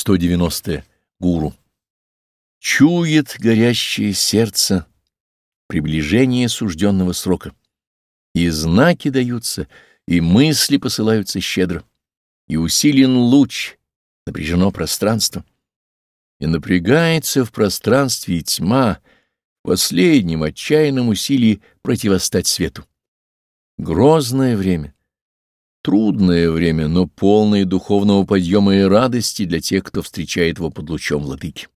190. Гуру. Чует горящее сердце приближение сужденного срока. И знаки даются, и мысли посылаются щедро, и усилен луч, напряжено пространство. И напрягается в пространстве тьма, в последнем отчаянном усилии противостать свету. Грозное время — Трудное время, но полное духовного подъема и радости для тех, кто встречает его под лучом владыки.